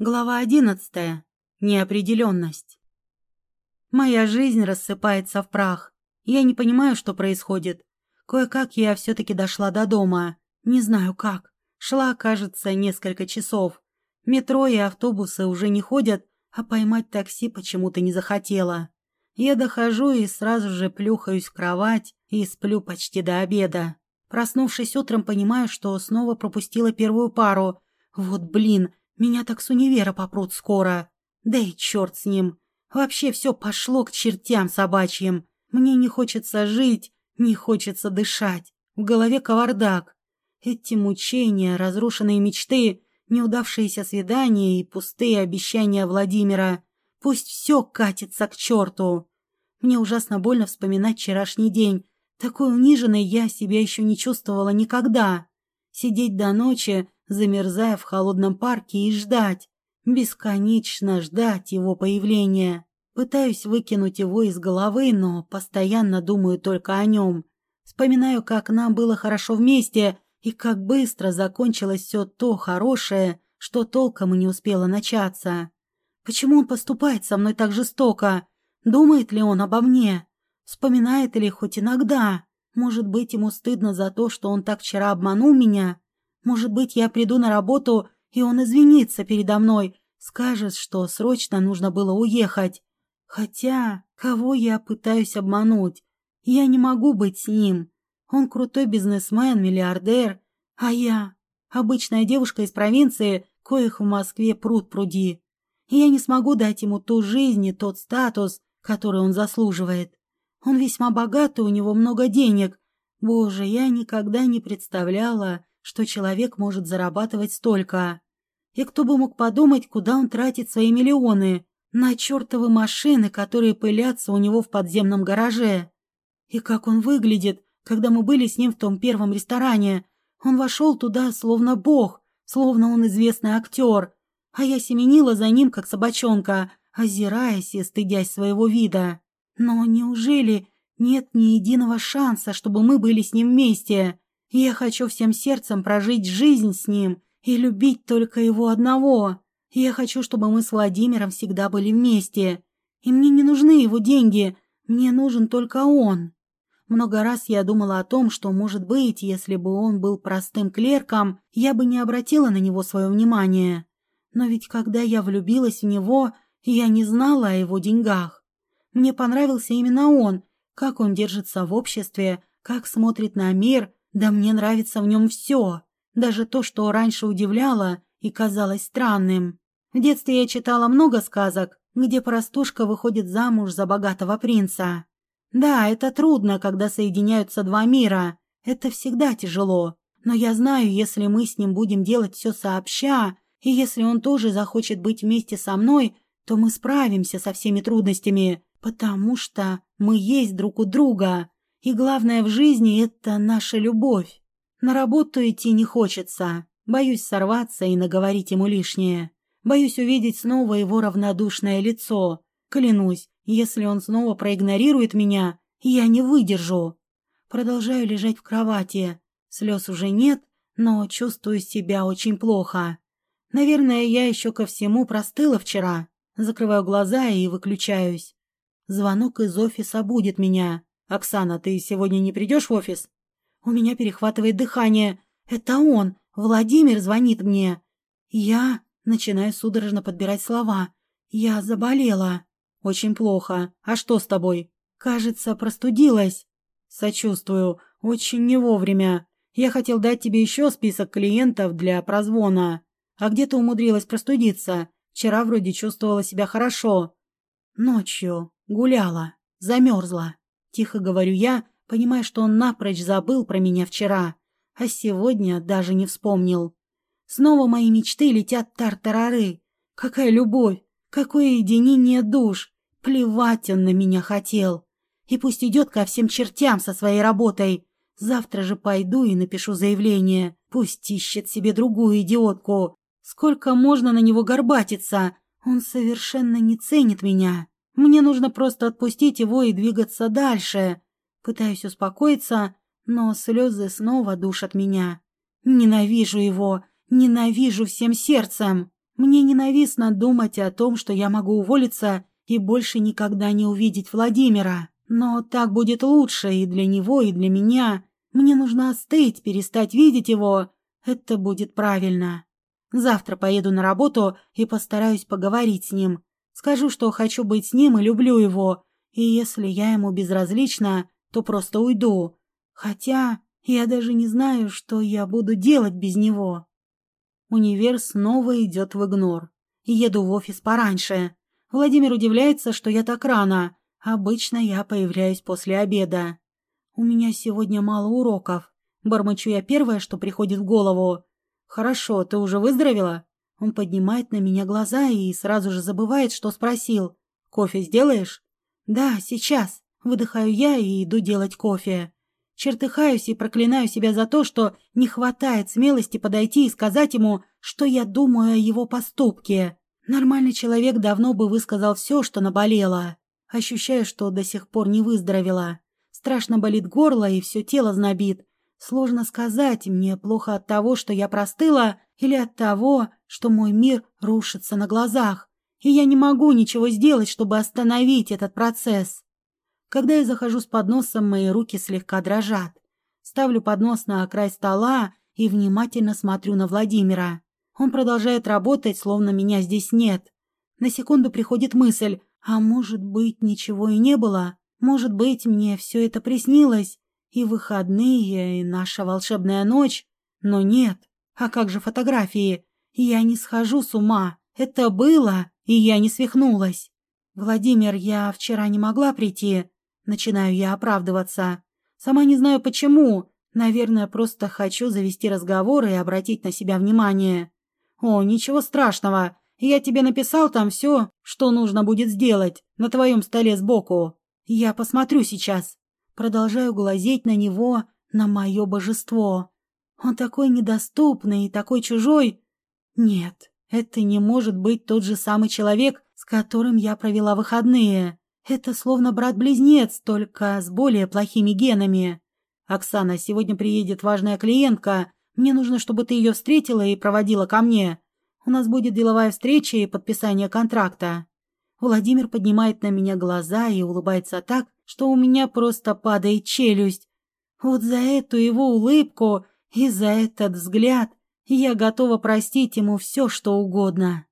Глава одиннадцатая. Неопределенность. Моя жизнь рассыпается в прах. Я не понимаю, что происходит. Кое-как я все-таки дошла до дома. Не знаю как. Шла, кажется, несколько часов. Метро и автобусы уже не ходят, а поймать такси почему-то не захотела. Я дохожу и сразу же плюхаюсь в кровать и сплю почти до обеда. Проснувшись утром, понимаю, что снова пропустила первую пару. Вот блин, меня так с универа попрут скоро. Да и черт с ним. Вообще все пошло к чертям собачьим. Мне не хочется жить, не хочется дышать. В голове кавардак. Эти мучения, разрушенные мечты, неудавшиеся свидания и пустые обещания Владимира. Пусть все катится к черту. Мне ужасно больно вспоминать вчерашний день. Такой униженной я себя еще не чувствовала никогда. Сидеть до ночи, замерзая в холодном парке и ждать, бесконечно ждать его появления. Пытаюсь выкинуть его из головы, но постоянно думаю только о нем. Вспоминаю, как нам было хорошо вместе и как быстро закончилось все то хорошее, что толком и не успело начаться. Почему он поступает со мной так жестоко? Думает ли он обо мне? Вспоминает ли хоть иногда? Может быть, ему стыдно за то, что он так вчера обманул меня? Может быть, я приду на работу, и он извинится передо мной, скажет, что срочно нужно было уехать. Хотя, кого я пытаюсь обмануть? Я не могу быть с ним. Он крутой бизнесмен, миллиардер, а я обычная девушка из провинции, коих в Москве пруд пруди. И я не смогу дать ему ту жизнь и тот статус, который он заслуживает. Он весьма богат, и у него много денег. Боже, я никогда не представляла, что человек может зарабатывать столько. И кто бы мог подумать, куда он тратит свои миллионы? На чертовы машины, которые пылятся у него в подземном гараже. И как он выглядит, когда мы были с ним в том первом ресторане. Он вошел туда, словно бог, словно он известный актер. А я семенила за ним, как собачонка, озираясь и стыдясь своего вида. Но неужели нет ни единого шанса, чтобы мы были с ним вместе? Я хочу всем сердцем прожить жизнь с ним и любить только его одного. Я хочу, чтобы мы с Владимиром всегда были вместе. И мне не нужны его деньги, мне нужен только он. Много раз я думала о том, что, может быть, если бы он был простым клерком, я бы не обратила на него свое внимание. Но ведь когда я влюбилась в него, я не знала о его деньгах. Мне понравился именно он, как он держится в обществе, как смотрит на мир, да мне нравится в нем все, даже то, что раньше удивляло и казалось странным. В детстве я читала много сказок, где простушка выходит замуж за богатого принца. Да, это трудно, когда соединяются два мира. Это всегда тяжело. Но я знаю, если мы с ним будем делать все сообща, и если он тоже захочет быть вместе со мной, то мы справимся со всеми трудностями, потому что мы есть друг у друга. И главное в жизни — это наша любовь. На работу идти не хочется. Боюсь сорваться и наговорить ему лишнее. Боюсь увидеть снова его равнодушное лицо. Клянусь, если он снова проигнорирует меня, я не выдержу. Продолжаю лежать в кровати. Слез уже нет, но чувствую себя очень плохо. Наверное, я еще ко всему простыла вчера. Закрываю глаза и выключаюсь. Звонок из офиса будет меня. «Оксана, ты сегодня не придешь в офис?» У меня перехватывает дыхание. «Это он! Владимир звонит мне!» «Я...» Начинаю судорожно подбирать слова. «Я заболела». «Очень плохо. А что с тобой?» «Кажется, простудилась». «Сочувствую. Очень не вовремя. Я хотел дать тебе еще список клиентов для прозвона. А где ты умудрилась простудиться? Вчера вроде чувствовала себя хорошо». «Ночью. Гуляла. Замерзла». Тихо говорю я, понимая, что он напрочь забыл про меня вчера, а сегодня даже не вспомнил. Снова мои мечты летят тартарары. Какая любовь, какое единение душ. Плевать он на меня хотел. И пусть идет ко всем чертям со своей работой. Завтра же пойду и напишу заявление. Пусть ищет себе другую идиотку. Сколько можно на него горбатиться? Он совершенно не ценит меня. Мне нужно просто отпустить его и двигаться дальше. Пытаюсь успокоиться, но слезы снова душат меня. Ненавижу его, ненавижу всем сердцем. Мне ненавистно думать о том, что я могу уволиться и больше никогда не увидеть Владимира. Но так будет лучше и для него, и для меня. Мне нужно остыть, перестать видеть его. Это будет правильно. Завтра поеду на работу и постараюсь поговорить с ним. Скажу, что хочу быть с ним и люблю его. И если я ему безразлична, то просто уйду. Хотя я даже не знаю, что я буду делать без него. Универ снова идет в игнор. Еду в офис пораньше. Владимир удивляется, что я так рано. Обычно я появляюсь после обеда. У меня сегодня мало уроков. Бормочу я первое, что приходит в голову. Хорошо, ты уже выздоровела? Он поднимает на меня глаза и сразу же забывает, что спросил. Кофе сделаешь? Да, сейчас. Выдыхаю я и иду делать кофе. Чертыхаюсь и проклинаю себя за то, что не хватает смелости подойти и сказать ему, что я думаю о его поступке. Нормальный человек давно бы высказал все, что наболело. Ощущаю, что до сих пор не выздоровела. Страшно болит горло и все тело знобит. Сложно сказать, мне плохо от того, что я простыла, или от того, что мой мир рушится на глазах, и я не могу ничего сделать, чтобы остановить этот процесс. Когда я захожу с подносом, мои руки слегка дрожат. Ставлю поднос на край стола и внимательно смотрю на Владимира. Он продолжает работать, словно меня здесь нет. На секунду приходит мысль, а может быть, ничего и не было? Может быть, мне все это приснилось? И выходные, и наша волшебная ночь? Но нет. А как же фотографии? Я не схожу с ума. Это было, и я не свихнулась. Владимир, я вчера не могла прийти. Начинаю я оправдываться. Сама не знаю почему. Наверное, просто хочу завести разговор и обратить на себя внимание. О, ничего страшного. Я тебе написал там все, что нужно будет сделать, на твоем столе сбоку. Я посмотрю сейчас. Продолжаю глазеть на него, на мое божество. Он такой недоступный и такой чужой. Нет, это не может быть тот же самый человек, с которым я провела выходные. Это словно брат-близнец, только с более плохими генами. Оксана, сегодня приедет важная клиентка. Мне нужно, чтобы ты ее встретила и проводила ко мне. У нас будет деловая встреча и подписание контракта. Владимир поднимает на меня глаза и улыбается так, что у меня просто падает челюсть. Вот за эту его улыбку и за этот взгляд я готова простить ему все, что угодно.